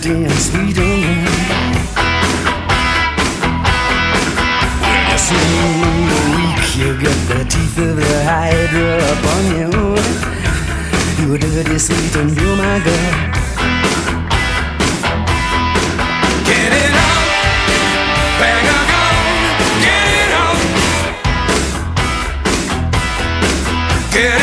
dirty and sweet and you the weak, you get the teeth of the hydra upon you. You're dirty, sweet, and you're my girl. Get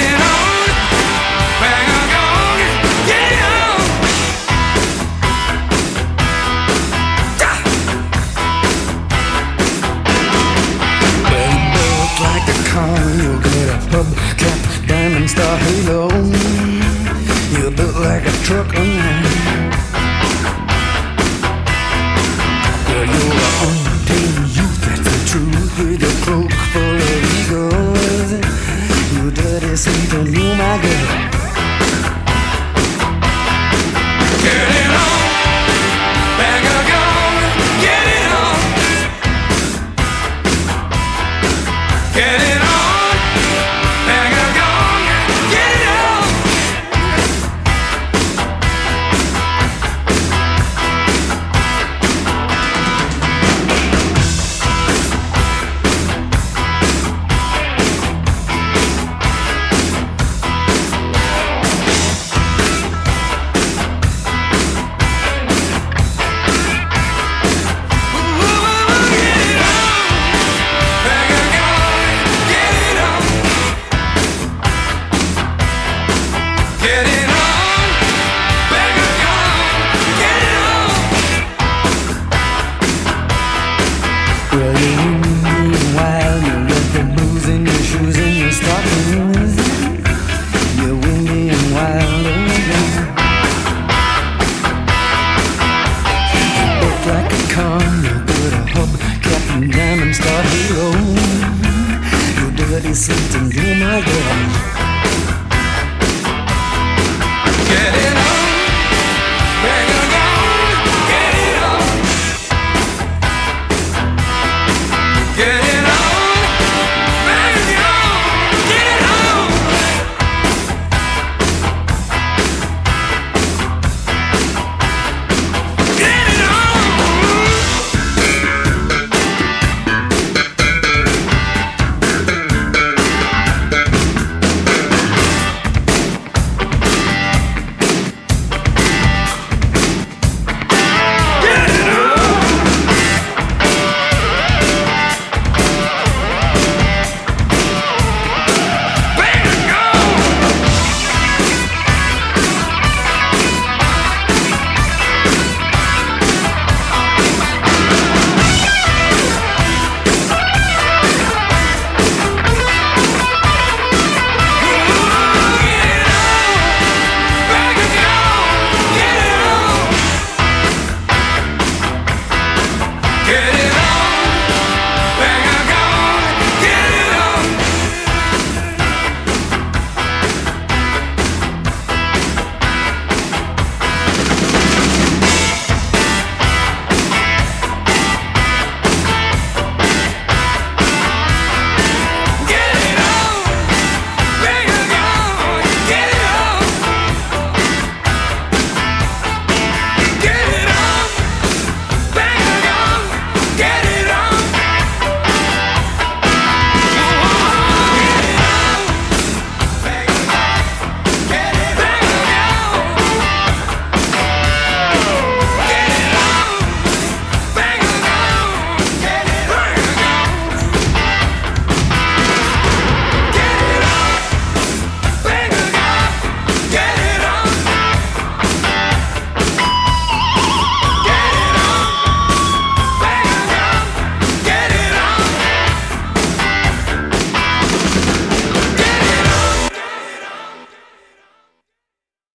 stop me.